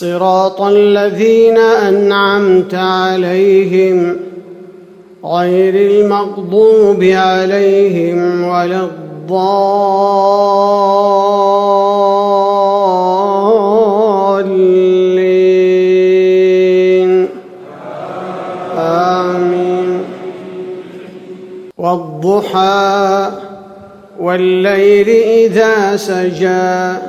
صراط الذين أنعمت عليهم غير المغضوب عليهم ولا الضالين. آمين. والضحى والليل إذا سجى.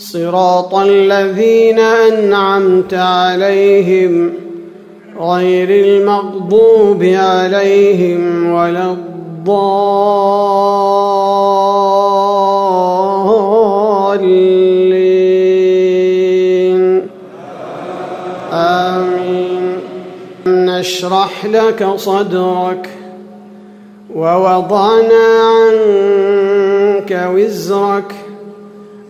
صراط الذين أنعمت عليهم غير المغضوب عليهم ولا الضالين. آمين. نشرح لك صدرك ووضعنا عنك وزرك